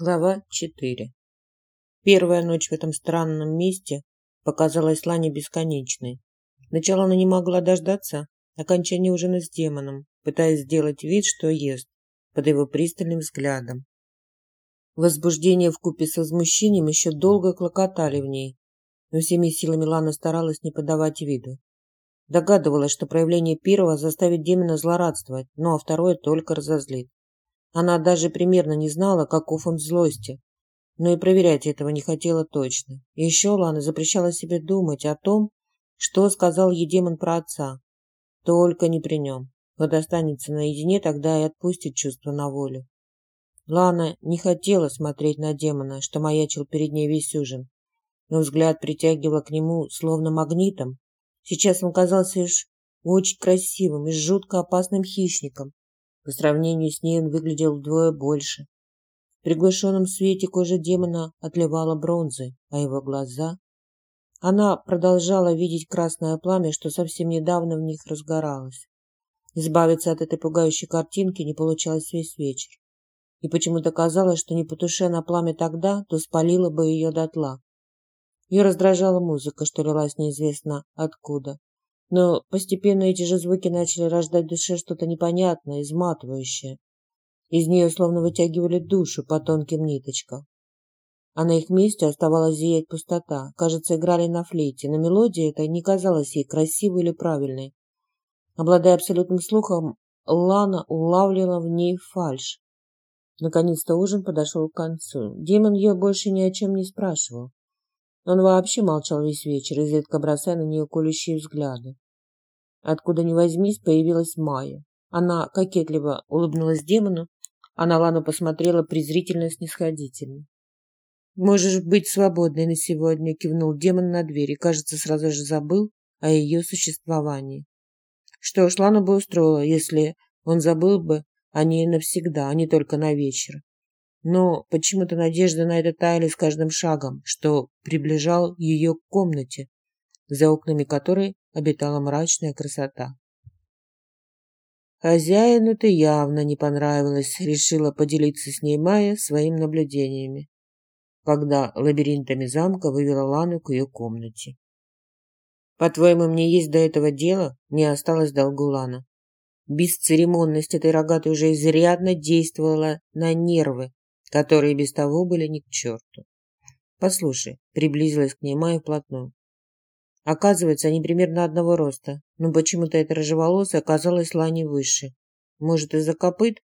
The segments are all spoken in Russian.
Глава 4. Первая ночь в этом странном месте показалась Лане бесконечной. Сначала она не могла дождаться окончания ужина с демоном, пытаясь сделать вид, что ест, под его пристальным взглядом. Возбуждение вкупе с возмущением еще долго клокотали в ней, но всеми силами Лана старалась не подавать виду. Догадывалась, что проявление первого заставит демона злорадствовать, ну а второе только разозлит. Она даже примерно не знала, каков он в злости, но и проверять этого не хотела точно. И еще Лана запрещала себе думать о том, что сказал ей демон про отца. Только не при нем. Вот останется наедине, тогда и отпустит чувство на волю. Лана не хотела смотреть на демона, что маячил перед ней весь ужин, но взгляд притягивал к нему словно магнитом. Сейчас он казался лишь очень красивым и жутко опасным хищником, по сравнению с ней он выглядел вдвое больше. В приглушенном свете кожа демона отливала бронзой, а его глаза... Она продолжала видеть красное пламя, что совсем недавно в них разгоралось. Избавиться от этой пугающей картинки не получалось весь вечер. И почему-то казалось, что не потуши на пламя тогда, то спалила бы ее дотла. Ее раздражала музыка, что лилась неизвестно откуда. Но постепенно эти же звуки начали рождать в душе что-то непонятное, изматывающее. Из нее словно вытягивали душу по тонким ниточкам. А на их месте оставалась зиять пустота. Кажется, играли на флейте, но мелодия эта не казалась ей красивой или правильной. Обладая абсолютным слухом, Лана улавливала в ней фальшь. Наконец-то ужин подошел к концу. Демон ее больше ни о чем не спрашивал. Он вообще молчал весь вечер, изредка бросая на нее колющие взгляды. Откуда ни возьмись, появилась Майя. Она кокетливо улыбнулась демону, а на Лану посмотрела презрительно-снисходительно. «Можешь быть свободной на сегодня», — кивнул демон на дверь и, кажется, сразу же забыл о ее существовании. Что ж, Лану бы устроило, если он забыл бы о ней навсегда, а не только на вечер но почему-то надежда на это таяли с каждым шагом, что приближал ее к комнате, за окнами которой обитала мрачная красота. Хозяину ты явно не понравилось, решила поделиться с ней Майя своими наблюдениями, когда лабиринтами замка вывела Лану к ее комнате. «По-твоему, мне есть до этого дело?» Не осталось долгу Лана. Бесцеремонность этой рогатой уже изрядно действовала на нервы, которые без того были ни к черту. «Послушай», — приблизилась к ней Майя вплотную. Оказывается, они примерно одного роста, но почему-то эта рыжеволосая оказалась Лани выше. Может, из-за копыт?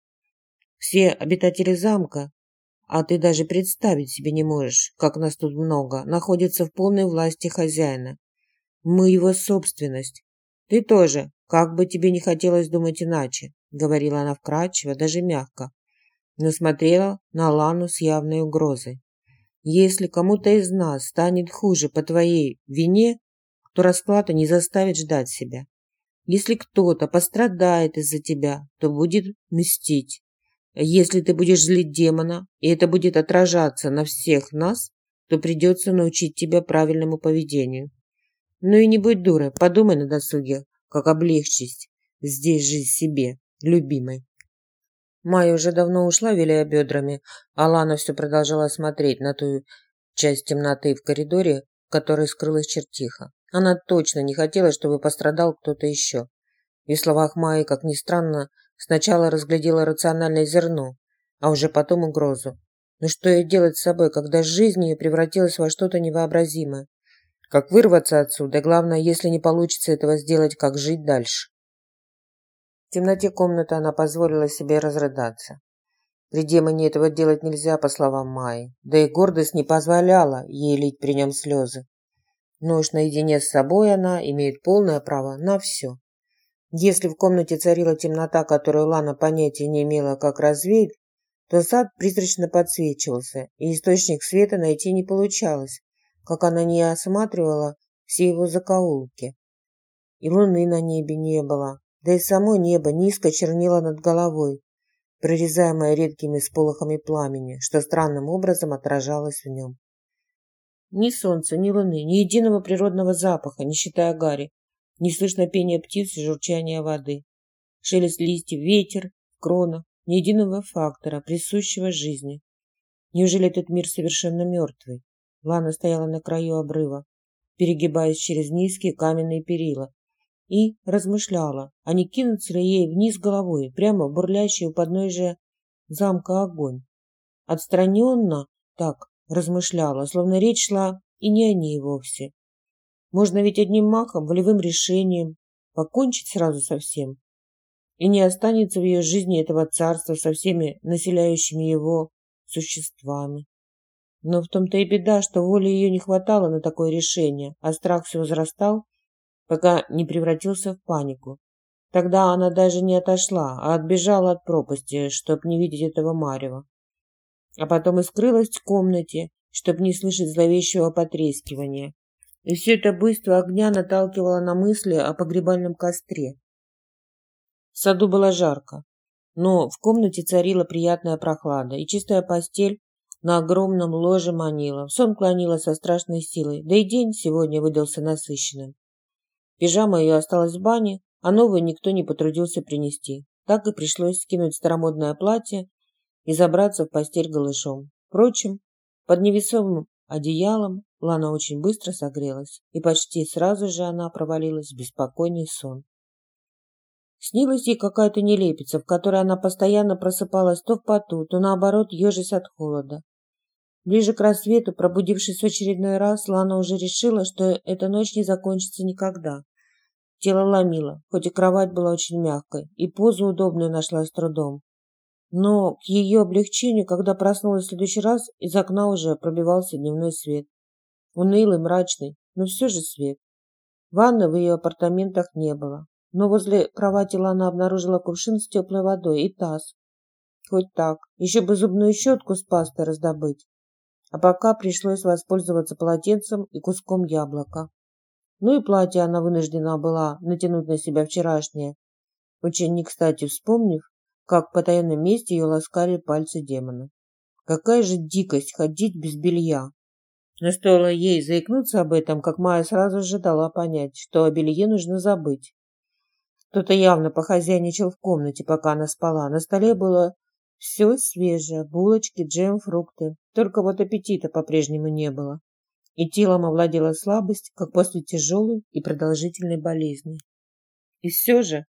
Все обитатели замка, а ты даже представить себе не можешь, как нас тут много, находятся в полной власти хозяина. Мы его собственность. Ты тоже, как бы тебе не хотелось думать иначе, говорила она вкрадчиво, даже мягко, но смотрела на Лану с явной угрозой. «Если кому-то из нас станет хуже по твоей вине, то расплата не заставит ждать себя. Если кто-то пострадает из-за тебя, то будет мстить. Если ты будешь злить демона, и это будет отражаться на всех нас, то придется научить тебя правильному поведению. Ну и не будь дурой, подумай на досуге, как облегчить здесь жизнь себе, любимой. Майя уже давно ушла, виляя бедрами, а Лана все продолжала смотреть на ту часть темноты в коридоре, в которой скрылась чертиха. Она точно не хотела, чтобы пострадал кто-то еще. И в словах Майи, как ни странно, сначала разглядела рациональное зерно, а уже потом угрозу. Но что ей делать с собой, когда жизнь ее превратилась во что-то невообразимое? Как вырваться отсюда? Главное, если не получится этого сделать, как жить дальше? В темноте комнаты она позволила себе разрыдаться. При демоне этого делать нельзя, по словам Майи, да и гордость не позволяла ей лить при нем слезы. Но уж наедине с собой она имеет полное право на все. Если в комнате царила темнота, которую Лана понятия не имела, как развеять, то сад призрачно подсвечивался, и источник света найти не получалось, как она не осматривала все его закоулки. И луны на небе не было, да и само небо низко чернило над головой, прорезаемое редкими сполохами пламени, что странным образом отражалось в нем. Ни солнца, ни луны, ни единого природного запаха, не считая гари, не слышно пения птиц и журчания воды. Шелест листьев, ветер, крона, ни единого фактора, присущего жизни. Неужели этот мир совершенно мертвый? Лана стояла на краю обрыва, перегибаясь через низкие каменные перила, и размышляла, а не кинуться ли ей вниз головой, прямо в бурлящий у подножия замка огонь. Отстраненно так размышляла, словно речь шла и не о ней вовсе. Можно ведь одним махом, волевым решением покончить сразу со всем, и не останется в ее жизни этого царства со всеми населяющими его существами. Но в том-то и беда, что воли ее не хватало на такое решение, а страх все возрастал, пока не превратился в панику. Тогда она даже не отошла, а отбежала от пропасти, чтоб не видеть этого марева. А потом и скрылась в комнате, чтоб не слышать зловещего потрескивания. И все это буйство огня наталкивало на мысли о погребальном костре. В саду было жарко, но в комнате царила приятная прохлада, и чистая постель на огромном ложе манила. Сон клонила со страшной силой, да и день сегодня выдался насыщенным. Пижама ее осталась в бане, а новую никто не потрудился принести. Так и пришлось скинуть старомодное платье и забраться в постель голышом. Впрочем, под невесомым одеялом Лана очень быстро согрелась, и почти сразу же она провалилась в беспокойный сон. Снилась ей какая-то нелепица, в которой она постоянно просыпалась то в поту, то наоборот ежась от холода. Ближе к рассвету, пробудившись в очередной раз, Лана уже решила, что эта ночь не закончится никогда. Тело ломило, хоть и кровать была очень мягкой, и позу удобную нашла с трудом. Но к ее облегчению, когда проснулась в следующий раз, из окна уже пробивался дневной свет. Унылый, мрачный, но все же свет. Ванны в ее апартаментах не было, но возле кровати Лана обнаружила кувшин с теплой водой и таз. Хоть так, еще бы зубную щетку с пастой раздобыть а пока пришлось воспользоваться полотенцем и куском яблока. Ну и платье она вынуждена была натянуть на себя вчерашнее, не кстати вспомнив, как в потаенном месте ее ласкали пальцы демона. Какая же дикость ходить без белья! Но стоило ей заикнуться об этом, как Майя сразу же дала понять, что о белье нужно забыть. Кто-то явно похозяйничал в комнате, пока она спала. На столе было все свежее, булочки, джем, фрукты. Только вот аппетита по-прежнему не было. И телом овладела слабость, как после тяжелой и продолжительной болезни. И все же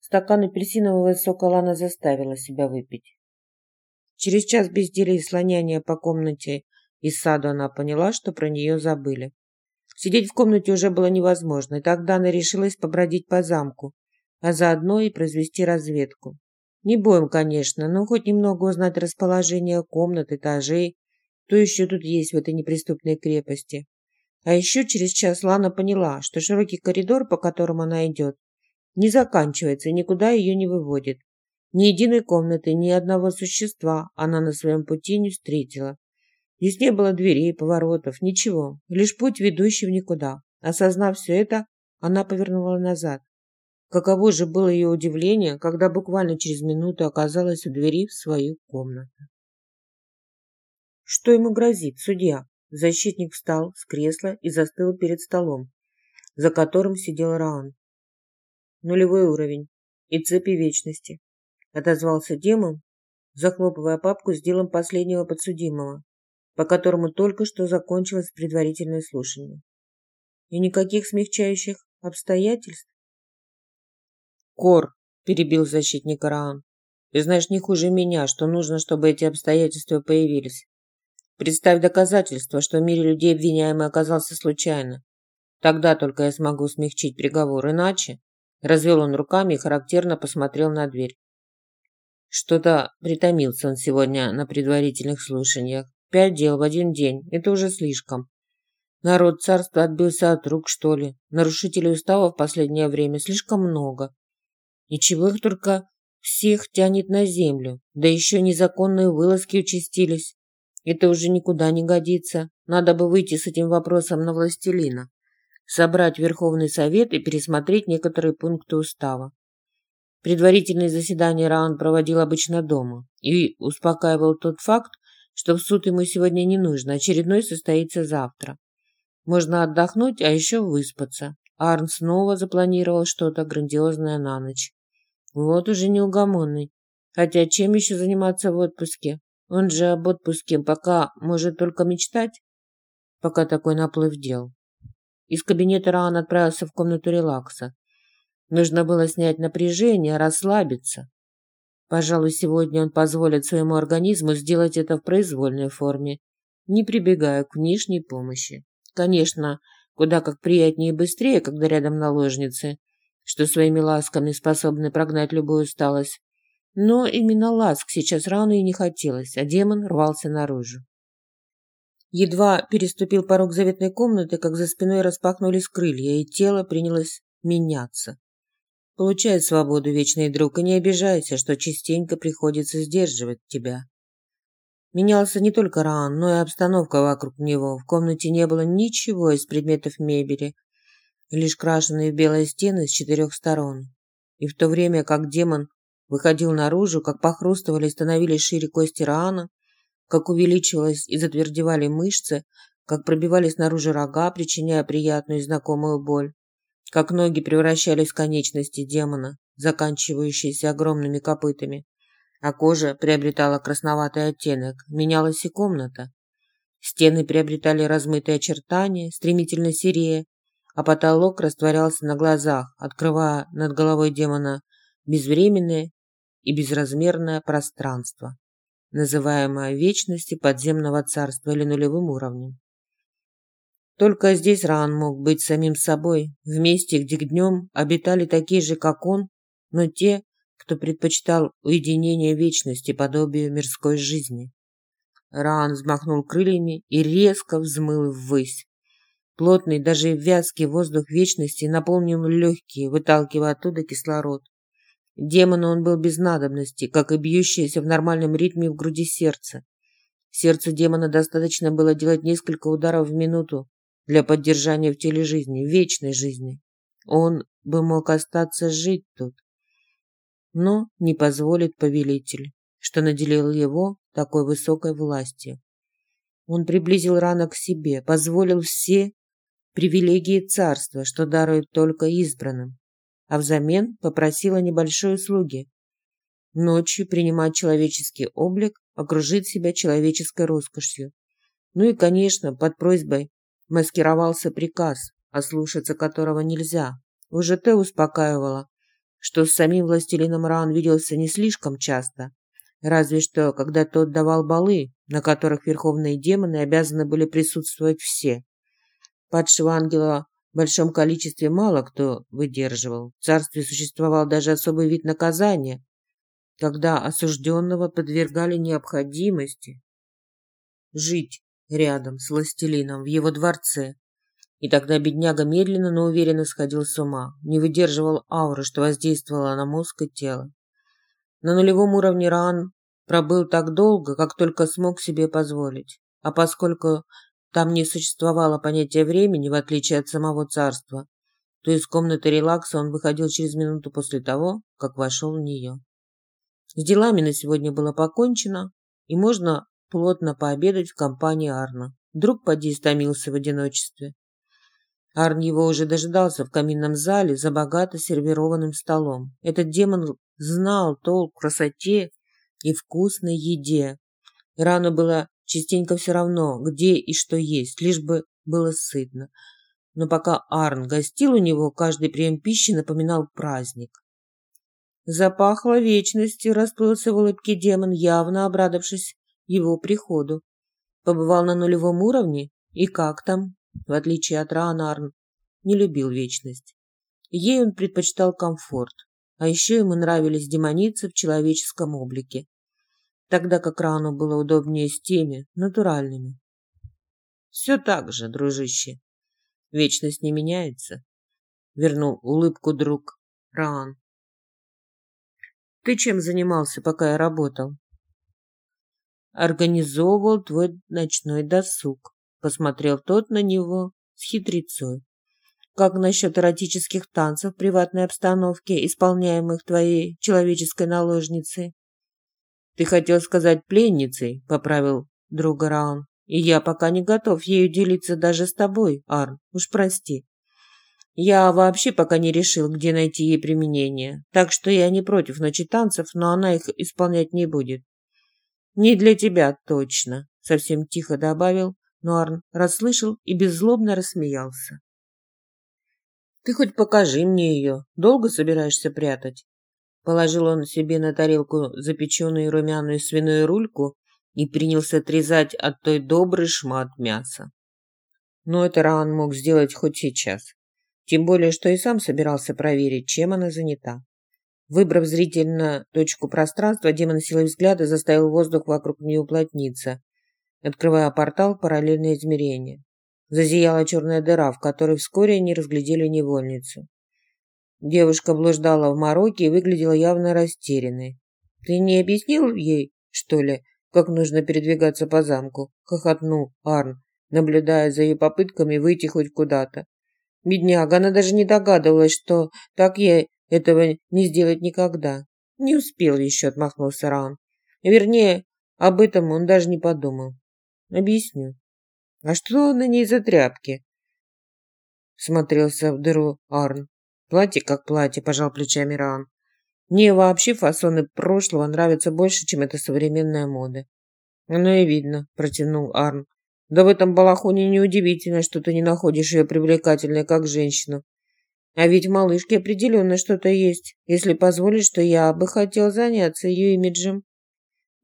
стакан апельсинового сока Лана заставила себя выпить. Через час безделия и слоняния по комнате и саду она поняла, что про нее забыли. Сидеть в комнате уже было невозможно, и тогда она решилась побродить по замку, а заодно и произвести разведку. Не боем, конечно, но хоть немного узнать расположение комнат, этажей, то еще тут есть в этой неприступной крепости. А еще через час Лана поняла, что широкий коридор, по которому она идет, не заканчивается и никуда ее не выводит. Ни единой комнаты, ни одного существа она на своем пути не встретила. Здесь не было дверей, поворотов, ничего, лишь путь, ведущий в никуда. Осознав все это, она повернула назад. Каково же было ее удивление, когда буквально через минуту оказалась у двери в свою комнату. Что ему грозит, судья? Защитник встал с кресла и застыл перед столом, за которым сидел Раан. Нулевой уровень и цепи вечности, отозвался демон, захлопывая папку с делом последнего подсудимого, по которому только что закончилось предварительное слушание. И никаких смягчающих обстоятельств? «Кор», – перебил защитник Раан, – «ты знаешь не хуже меня, что нужно, чтобы эти обстоятельства появились. Представь доказательства, что в мире людей обвиняемый оказался случайно. Тогда только я смогу смягчить приговор, иначе...» Развел он руками и характерно посмотрел на дверь. Что-то притомился он сегодня на предварительных слушаниях. Пять дел в один день – это уже слишком. Народ царства отбился от рук, что ли. Нарушителей устава в последнее время слишком много. Ничего их только всех тянет на землю, да еще незаконные вылазки участились. Это уже никуда не годится. Надо бы выйти с этим вопросом на властелина, собрать Верховный Совет и пересмотреть некоторые пункты устава. Предварительные заседания Раан проводил обычно дома и успокаивал тот факт, что в суд ему сегодня не нужно, очередной состоится завтра. Можно отдохнуть, а еще выспаться. Арн снова запланировал что-то грандиозное на ночь. Вот уже неугомонный. Хотя чем еще заниматься в отпуске? Он же об отпуске пока может только мечтать, пока такой наплыв дел. Из кабинета Раан отправился в комнату релакса. Нужно было снять напряжение, расслабиться. Пожалуй, сегодня он позволит своему организму сделать это в произвольной форме, не прибегая к внешней помощи. Конечно, куда как приятнее и быстрее, когда рядом наложницы, что своими ласками способны прогнать любую усталость. Но именно ласк сейчас рано и не хотелось, а демон рвался наружу. Едва переступил порог заветной комнаты, как за спиной распахнулись крылья, и тело принялось меняться. Получай свободу, вечный друг, и не обижайся, что частенько приходится сдерживать тебя. Менялся не только Раан, но и обстановка вокруг него. В комнате не было ничего из предметов мебели, лишь крашеные в белые стены с четырех сторон. И в то время, как демон выходил наружу, как похрустывали и становились шире кости Раана, как увеличивалась и затвердевали мышцы, как пробивались наружу рога, причиняя приятную и знакомую боль, как ноги превращались в конечности демона, заканчивающиеся огромными копытами, а кожа приобретала красноватый оттенок, менялась и комната. Стены приобретали размытые очертания, стремительно серея, а потолок растворялся на глазах, открывая над головой демона безвременное и безразмерное пространство, называемое вечностью подземного царства или нулевым уровнем. Только здесь Раан мог быть самим собой, в месте, где днем обитали такие же, как он, но те, кто предпочитал уединение вечности подобию мирской жизни. Раан взмахнул крыльями и резко взмыл ввысь. Плотный, даже вязкий воздух вечности наполнил легкие, выталкивая оттуда кислород. Демону он был без надобности, как и бьющееся в нормальном ритме в груди сердце. Сердцу демона достаточно было делать несколько ударов в минуту, для поддержания в теле жизни, вечной жизни. Он бы мог остаться жить тут. Но не позволит повелитель, что наделил его такой высокой властью. Он приблизил рано к себе, позволил все привилегии царства, что дарует только избранным, а взамен попросил о небольшой услуге. Ночью принимать человеческий облик, окружить себя человеческой роскошью. Ну и, конечно, под просьбой маскировался приказ, ослушаться которого нельзя. Уже Те успокаивала, что с самим властелином Ран виделся не слишком часто, разве что когда тот давал балы, на которых верховные демоны обязаны были присутствовать все. Падшего ангела в большом количестве мало кто выдерживал. В царстве существовал даже особый вид наказания, когда осужденного подвергали необходимости жить рядом с властелином в его дворце. И тогда бедняга медленно, но уверенно сходил с ума, не выдерживал ауры, что воздействовала на мозг и тело. На нулевом уровне Раан пробыл так долго, как только смог себе позволить. А поскольку там не существовало понятия времени, в отличие от самого царства, то из комнаты релакса он выходил через минуту после того, как вошел в нее. С делами на сегодня было покончено, и можно плотно пообедать в компании Арна. Друг поди истомился в одиночестве. Арн его уже дожидался в каминном зале за богато сервированным столом. Этот демон знал толк в красоте и вкусной еде. Рану было частенько все равно, где и что есть, лишь бы было сытно. Но пока Арн гостил у него, каждый прием пищи напоминал праздник. Запахло вечностью, расплылся в улыбке демон, явно обрадовавшись его приходу. Побывал на нулевом уровне? И как там? В отличие от Раанарн, не любил вечность. Ей он предпочитал комфорт, а еще ему нравились демоницы в человеческом облике, тогда как Рану было удобнее с теми, натуральными. Все так же, дружище. Вечность не меняется. Вернул улыбку друг Раан. Ты чем занимался, пока я работал? организовывал твой ночной досуг. Посмотрел тот на него с хитрецой. Как насчет эротических танцев в приватной обстановке, исполняемых твоей человеческой наложницей? Ты хотел сказать пленницей, поправил друга Раун. И я пока не готов ею делиться даже с тобой, Арн. Уж прости. Я вообще пока не решил, где найти ей применение. Так что я не против ночи танцев, но она их исполнять не будет. Не для тебя точно, совсем тихо добавил, но Арн расслышал и беззлобно рассмеялся. Ты хоть покажи мне ее. Долго собираешься прятать? Положил он себе на тарелку запеченную румяную свиную рульку и принялся отрезать от той добрый шмат мяса. Но это Раан мог сделать хоть сейчас. Тем более, что и сам собирался проверить, чем она занята. Выбрав зрительно точку пространства, демон силой взгляда заставил воздух вокруг нее уплотниться, открывая портал параллельное измерение. Зазияла черная дыра, в которой вскоре они разглядели невольницу. Девушка блуждала в мороке и выглядела явно растерянной. «Ты не объяснил ей, что ли, как нужно передвигаться по замку?» — хохотнул Арн, наблюдая за ее попытками выйти хоть куда-то. Бедняга, она даже не догадывалась, что так ей этого не сделать никогда. Не успел еще, отмахнулся Раун. Вернее, об этом он даже не подумал. Объясню. А что на ней за тряпки? Смотрелся в дыру Арн. Платье как платье, пожал плечами Раун. Мне вообще фасоны прошлого нравятся больше, чем эта современная мода. Ну и видно, протянул Арн. Да в этом балахоне неудивительно, что ты не находишь ее привлекательной как женщину. А ведь в малышке определенно что-то есть. Если позволишь, то я бы хотел заняться ее имиджем.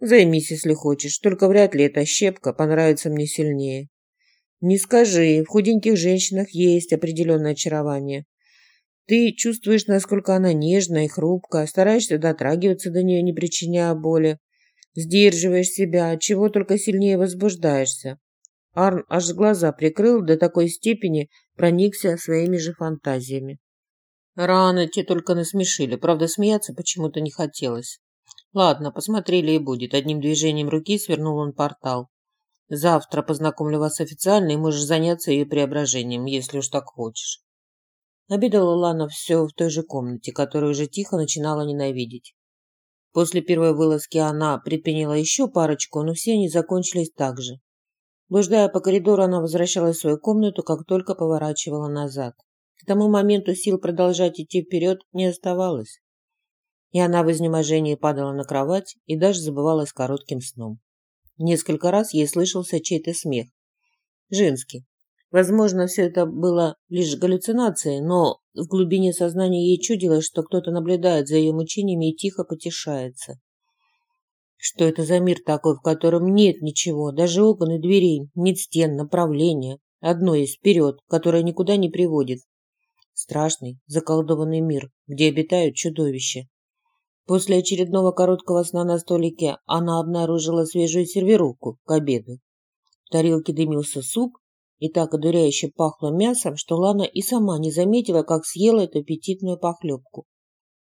Займись, если хочешь, только вряд ли эта щепка понравится мне сильнее. Не скажи, в худеньких женщинах есть определенное очарование. Ты чувствуешь, насколько она нежная и хрупкая, стараешься дотрагиваться до нее, не причиняя боли. Сдерживаешь себя, чего только сильнее возбуждаешься. Арн аж глаза прикрыл, до такой степени проникся своими же фантазиями. Рано те только насмешили, правда, смеяться почему-то не хотелось. Ладно, посмотрели и будет. Одним движением руки свернул он портал. Завтра познакомлю вас официально, и можешь заняться ее преображением, если уж так хочешь. Обедала Лана все в той же комнате, которую уже тихо начинала ненавидеть. После первой вылазки она предприняла еще парочку, но все они закончились так же. Блуждая по коридору, она возвращалась в свою комнату, как только поворачивала назад. К тому моменту сил продолжать идти вперед не оставалось. И она в изнеможении падала на кровать и даже забывалась коротким сном. Несколько раз ей слышался чей-то смех. Женский. Возможно, все это было лишь галлюцинацией, но в глубине сознания ей чудилось, что кто-то наблюдает за ее мучениями и тихо потешается. Что это за мир такой, в котором нет ничего, даже окон и дверей, нет стен, направления. Одно есть вперед, которое никуда не приводит. Страшный, заколдованный мир, где обитают чудовища. После очередного короткого сна на столике она обнаружила свежую сервировку к обеду. В тарелке дымился суп, и так одуряюще пахло мясом, что Лана и сама не заметила, как съела эту аппетитную похлебку.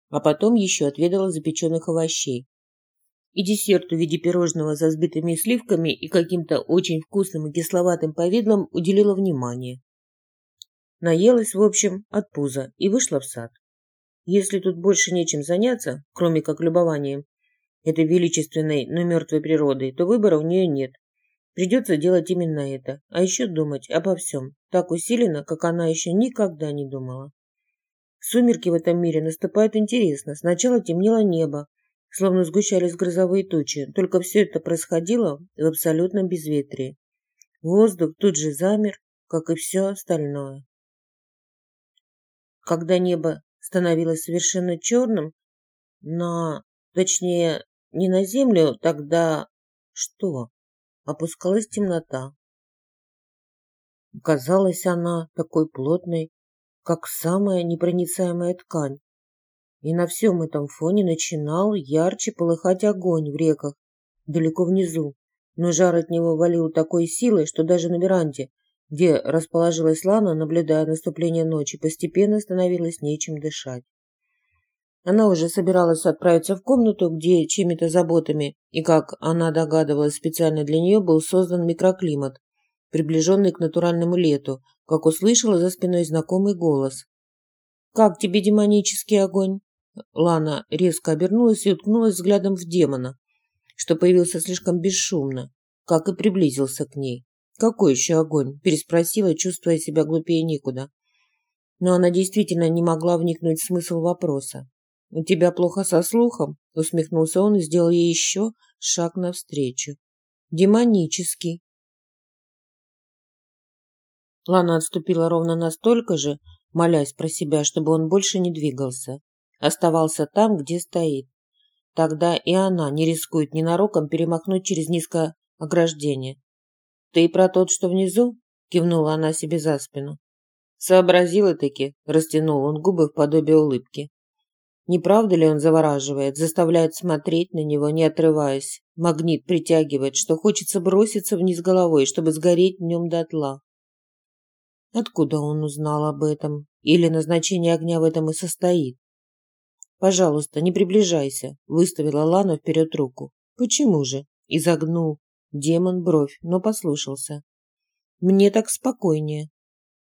А потом еще отведала запеченных овощей и десерту в виде пирожного со сбитыми сливками и каким-то очень вкусным и кисловатым повидлом уделила внимание. Наелась, в общем, от пуза и вышла в сад. Если тут больше нечем заняться, кроме как любованием этой величественной, но мертвой природой, то выбора у нее нет. Придется делать именно это, а еще думать обо всем, так усиленно, как она еще никогда не думала. Сумерки в этом мире наступают интересно. Сначала темнело небо, словно сгущались грозовые тучи, только все это происходило в абсолютном безветрии. Воздух тут же замер, как и все остальное. Когда небо становилось совершенно черным, на, точнее, не на землю, тогда что? Опускалась темнота. Казалась она такой плотной, как самая непроницаемая ткань. И на всем этом фоне начинал ярче полыхать огонь в реках, далеко внизу. Но жар от него валил такой силой, что даже на веранде, где расположилась Лана, наблюдая наступление ночи, постепенно становилось нечем дышать. Она уже собиралась отправиться в комнату, где чьими-то заботами, и, как она догадывалась, специально для нее был создан микроклимат, приближенный к натуральному лету, как услышала за спиной знакомый голос. «Как тебе демонический огонь?» Лана резко обернулась и уткнулась взглядом в демона, что появился слишком бесшумно, как и приблизился к ней. «Какой еще огонь?» – переспросила, чувствуя себя глупее некуда. Но она действительно не могла вникнуть в смысл вопроса. «У тебя плохо со слухом?» усмехнулся он и сделал ей еще шаг навстречу. Демонический. Лана отступила ровно настолько же, молясь про себя, чтобы он больше не двигался. Оставался там, где стоит. Тогда и она не рискует ненароком перемахнуть через низкое ограждение. «Ты про тот, что внизу?» – кивнула она себе за спину. Сообразила-таки, растянул он губы в подобие улыбки. Не правда ли он завораживает, заставляет смотреть на него, не отрываясь? Магнит притягивает, что хочется броситься вниз головой, чтобы сгореть в нем дотла. Откуда он узнал об этом? Или назначение огня в этом и состоит? «Пожалуйста, не приближайся», – выставила Лана вперед руку. «Почему же?» – изогнул демон бровь, но послушался. «Мне так спокойнее».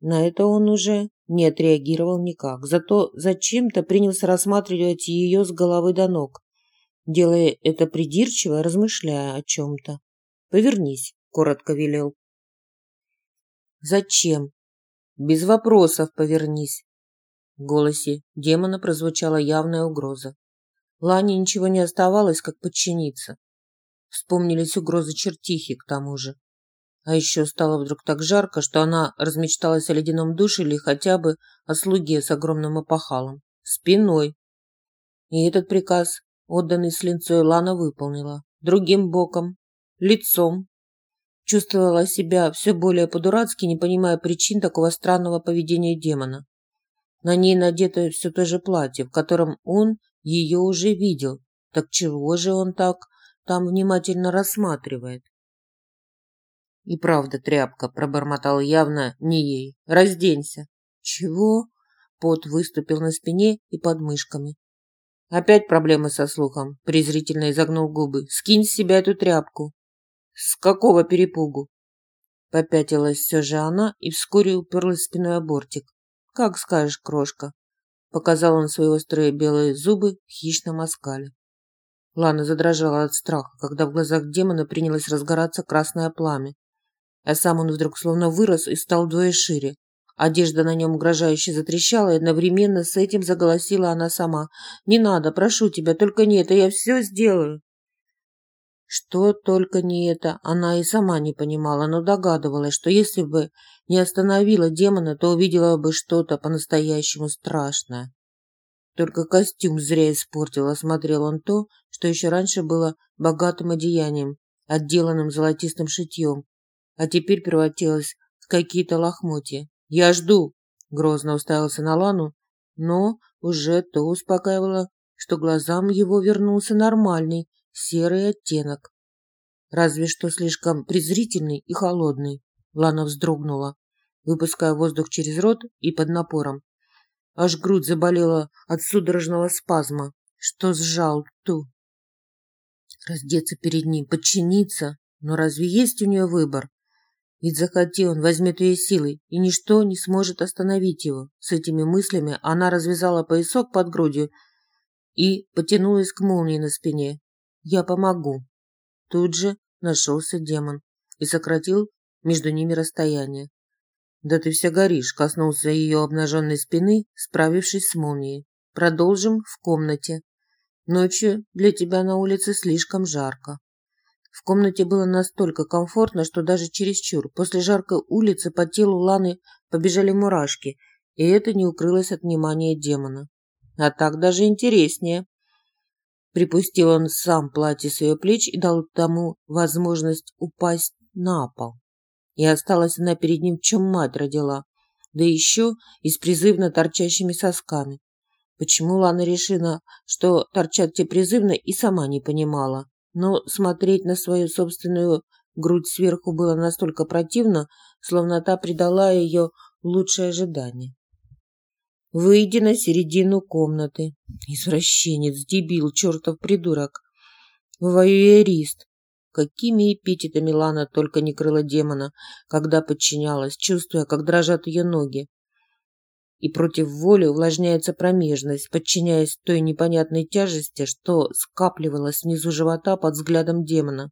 На это он уже не отреагировал никак, зато зачем-то принялся рассматривать ее с головы до ног, делая это придирчиво, размышляя о чем-то. «Повернись», – коротко велел. «Зачем?» «Без вопросов повернись», в голосе демона прозвучала явная угроза. Лане ничего не оставалось, как подчиниться. Вспомнились угрозы чертихи к тому же. А еще стало вдруг так жарко, что она размечталась о ледяном душе или хотя бы о слуге с огромным опахалом. Спиной. И этот приказ, отданный с линцой, Лана выполнила. Другим боком. Лицом. Чувствовала себя все более по-дурацки, не понимая причин такого странного поведения демона. На ней надето все то же платье, в котором он ее уже видел. Так чего же он так там внимательно рассматривает? И правда тряпка, пробормотал явно не ей. Разденься. Чего? Пот выступил на спине и под мышками. Опять проблемы со слухом, презрительно изогнул губы. Скинь с себя эту тряпку. С какого перепугу? Попятилась все же она и вскоре уперлась спиной о бортик. «Как скажешь, крошка», – показал он свои острые белые зубы в хищном оскале. Лана задрожала от страха, когда в глазах демона принялось разгораться красное пламя. А сам он вдруг словно вырос и стал вдвое шире. Одежда на нем угрожающе затрещала, и одновременно с этим заголосила она сама. «Не надо, прошу тебя, только не это, я все сделаю!» Что только не это, она и сама не понимала, но догадывалась, что если бы не остановила демона, то увидела бы что-то по-настоящему страшное. Только костюм зря испортил, осмотрел он то, что еще раньше было богатым одеянием, отделанным золотистым шитьем, а теперь превратилось в какие-то лохмотья. «Я жду!» – грозно уставился на Лану, но уже то успокаивало, что глазам его вернулся нормальный, серый оттенок. Разве что слишком презрительный и холодный. Лана вздрогнула, выпуская воздух через рот и под напором. Аж грудь заболела от судорожного спазма, что сжал ту. Раздеться перед ним, подчиниться, но разве есть у нее выбор? Ведь захоти он, возьмет ее силой, и ничто не сможет остановить его. С этими мыслями она развязала поясок под грудью и потянулась к молнии на спине. «Я помогу». Тут же нашелся демон и сократил между ними расстояние. «Да ты вся горишь», – коснулся ее обнаженной спины, справившись с молнией. «Продолжим в комнате. Ночью для тебя на улице слишком жарко». В комнате было настолько комфортно, что даже чересчур. После жаркой улицы по телу Ланы побежали мурашки, и это не укрылось от внимания демона. А так даже интереснее. Припустил он сам платье с ее плеч и дал тому возможность упасть на пол. И осталась она перед ним, чем мать родила, да еще и с призывно торчащими сосками. Почему Лана решила, что торчат те призывно, и сама не понимала. Но смотреть на свою собственную грудь сверху было настолько противно, словно та предала ее лучшее ожидание. Выйди на середину комнаты. Извращенец, дебил, чертов придурок. Воюерист. Какими эпитетами Лана только не крыла демона, когда подчинялась, чувствуя, как дрожат ее ноги. И против воли увлажняется промежность, подчиняясь той непонятной тяжести, что скапливалась снизу живота под взглядом демона.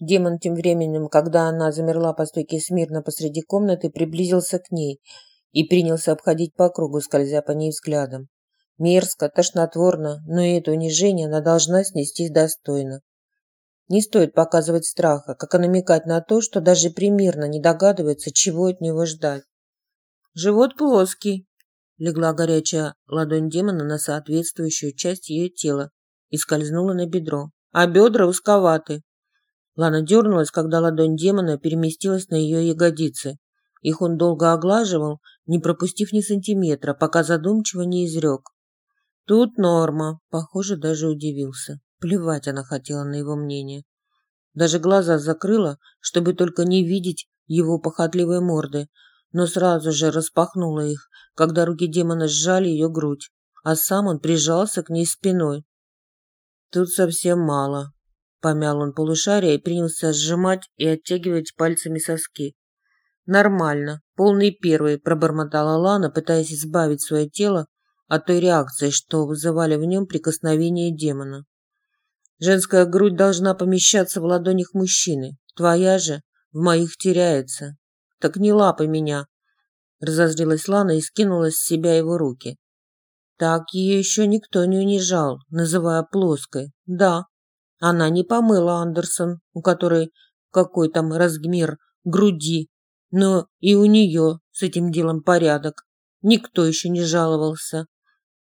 Демон тем временем, когда она замерла по стойке смирно посреди комнаты, приблизился к ней – и принялся обходить по кругу, скользя по ней взглядом. Мерзко, тошнотворно, но и это унижение она должна снести достойно. Не стоит показывать страха, как и намекать на то, что даже примерно не догадывается, чего от него ждать. Живот плоский. Легла горячая ладонь демона на соответствующую часть ее тела и скользнула на бедро. А бедра узковаты. Лана дернулась, когда ладонь демона переместилась на ее ягодицы. Их он долго оглаживал, не пропустив ни сантиметра, пока задумчиво не изрек. Тут норма. Похоже, даже удивился. Плевать она хотела на его мнение. Даже глаза закрыла, чтобы только не видеть его похотливой морды, но сразу же распахнула их, когда руки демона сжали ее грудь, а сам он прижался к ней спиной. Тут совсем мало. Помял он полушарие и принялся сжимать и оттягивать пальцами соски. Нормально, полный первый, пробормотала Лана, пытаясь избавить свое тело от той реакции, что вызывали в нем прикосновения демона. Женская грудь должна помещаться в ладонях мужчины, твоя же в моих теряется. Так не лапай меня, разозлилась Лана и скинула с себя его руки. Так ее еще никто не унижал, называя плоской. Да, она не помыла Андерсон, у которой какой там размер груди, но и у нее с этим делом порядок. Никто еще не жаловался.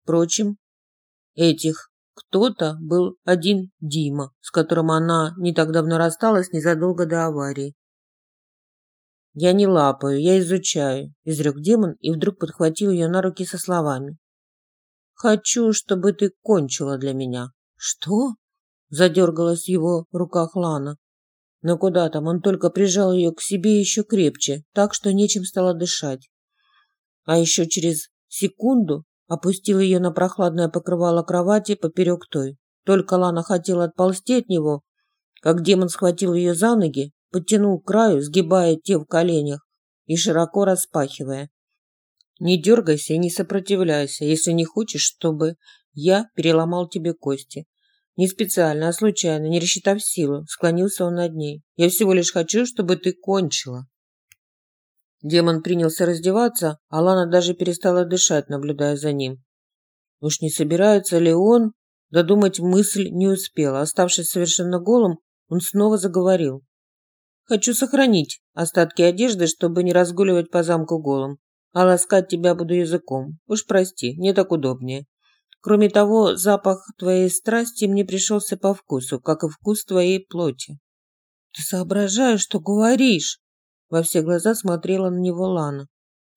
Впрочем, этих кто-то был один Дима, с которым она не так давно рассталась незадолго до аварии. «Я не лапаю, я изучаю», – изрек демон и вдруг подхватил ее на руки со словами. «Хочу, чтобы ты кончила для меня». «Что?» – задергалась в его руках Лана. Но куда там, он только прижал ее к себе еще крепче, так что нечем стало дышать. А еще через секунду опустил ее на прохладное покрывало кровати поперек той. Только Лана хотела отползти от него, как демон схватил ее за ноги, подтянул к краю, сгибая те в коленях и широко распахивая. «Не дергайся и не сопротивляйся, если не хочешь, чтобы я переломал тебе кости. Не специально, а случайно, не рассчитав силу, склонился он над ней. Я всего лишь хочу, чтобы ты кончила». Демон принялся раздеваться, а Лана даже перестала дышать, наблюдая за ним. Уж не собирается ли он? Додумать мысль не успела. Оставшись совершенно голым, он снова заговорил. «Хочу сохранить остатки одежды, чтобы не разгуливать по замку голым. А ласкать тебя буду языком. Уж прости, мне так удобнее. Кроме того, запах твоей страсти мне пришелся по вкусу, как и вкус твоей плоти». «Ты соображаешь, что говоришь?» Во все глаза смотрела на него Лана.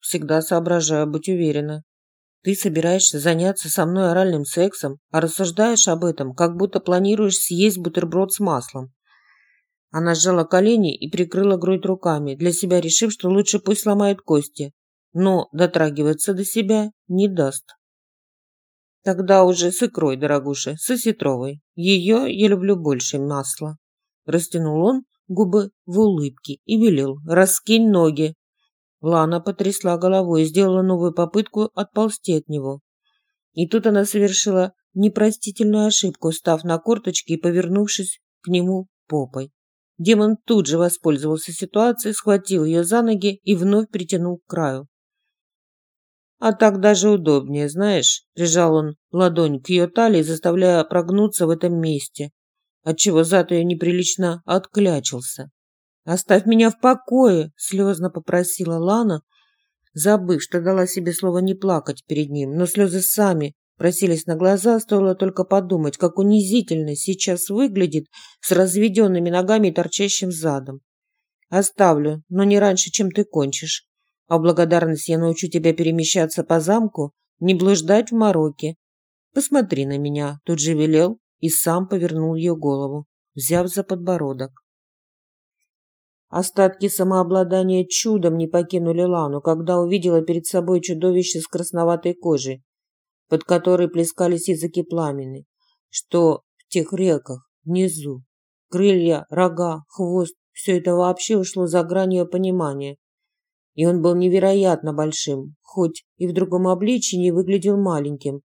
«Всегда соображаю, будь уверена. Ты собираешься заняться со мной оральным сексом, а рассуждаешь об этом, как будто планируешь съесть бутерброд с маслом». Она сжала колени и прикрыла грудь руками, для себя решив, что лучше пусть сломает кости, но дотрагиваться до себя не даст. Тогда уже с икрой, дорогуша, с осетровой. Ее я люблю больше масла. Растянул он, губы в улыбке и велел «Раскинь ноги». Лана потрясла головой и сделала новую попытку отползти от него. И тут она совершила непростительную ошибку, став на корточки и повернувшись к нему попой. Демон тут же воспользовался ситуацией, схватил ее за ноги и вновь притянул к краю. «А так даже удобнее, знаешь», – прижал он ладонь к ее талии, заставляя прогнуться в этом месте отчего зад ее неприлично отклячился. «Оставь меня в покое!» – слезно попросила Лана, забыв, что дала себе слово не плакать перед ним, но слезы сами просились на глаза, стоило только подумать, как унизительно сейчас выглядит с разведенными ногами и торчащим задом. «Оставлю, но не раньше, чем ты кончишь. А в благодарность я научу тебя перемещаться по замку, не блуждать в мороке. Посмотри на меня», – тут же велел, и сам повернул ее голову, взяв за подбородок. Остатки самообладания чудом не покинули Лану, когда увидела перед собой чудовище с красноватой кожей, под которой плескались языки пламени, что в тех реках внизу. Крылья, рога, хвост – все это вообще ушло за грань ее понимания. И он был невероятно большим, хоть и в другом обличии не выглядел маленьким,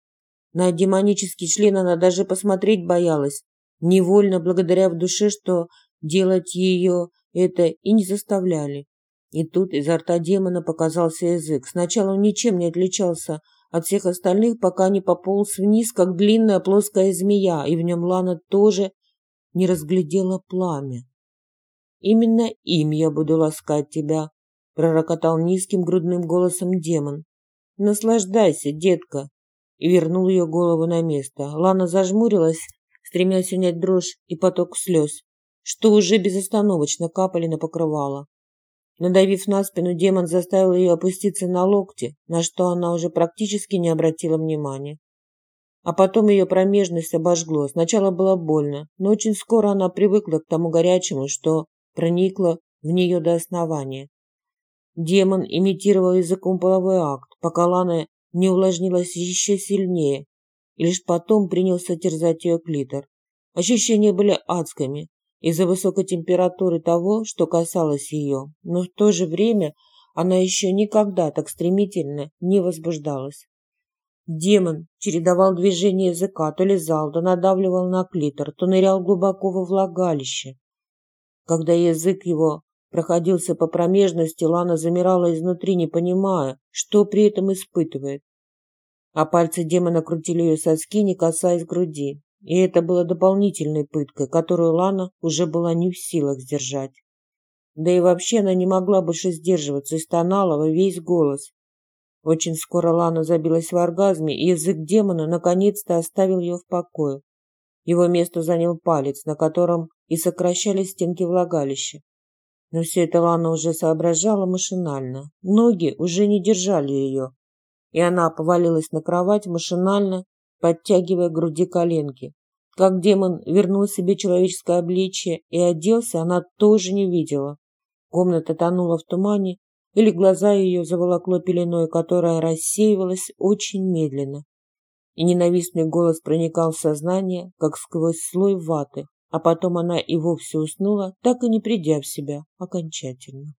на демонический член она даже посмотреть боялась, невольно благодаря в душе, что делать ее это и не заставляли. И тут изо рта демона показался язык. Сначала он ничем не отличался от всех остальных, пока не пополз вниз, как длинная плоская змея, и в нем Лана тоже не разглядела пламя. «Именно им я буду ласкать тебя», — пророкотал низким грудным голосом демон. «Наслаждайся, детка!» и вернул ее голову на место. Лана зажмурилась, стремясь унять дрожь и поток слез, что уже безостановочно капали на покрывало. Надавив на спину, демон заставил ее опуститься на локти, на что она уже практически не обратила внимания. А потом ее промежность обожгло. Сначала было больно, но очень скоро она привыкла к тому горячему, что проникло в нее до основания. Демон имитировал языком половой акт, пока Лана не увлажнилась еще сильнее, и лишь потом принялся терзать ее клитор. Ощущения были адскими из-за высокой температуры того, что касалось ее, но в то же время она еще никогда так стремительно не возбуждалась. Демон чередовал движения языка, то лизал, то надавливал на клитор, то нырял глубоко во влагалище. Когда язык его проходился по промежности, Лана замирала изнутри, не понимая, что при этом испытывает. А пальцы демона крутили ее соски, не касаясь груди. И это было дополнительной пыткой, которую Лана уже была не в силах сдержать. Да и вообще она не могла больше сдерживаться и стонала во весь голос. Очень скоро Лана забилась в оргазме, и язык демона наконец-то оставил ее в покое. Его место занял палец, на котором и сокращались стенки влагалища. Но все это Лана уже соображала машинально. Ноги уже не держали ее, и она повалилась на кровать машинально, подтягивая к груди коленки. Как демон вернул себе человеческое обличие и оделся, она тоже не видела. Комната тонула в тумане, или глаза ее заволокло пеленой, которая рассеивалась очень медленно. И ненавистный голос проникал в сознание, как сквозь слой ваты, а потом она и вовсе уснула, так и не придя в себя окончательно.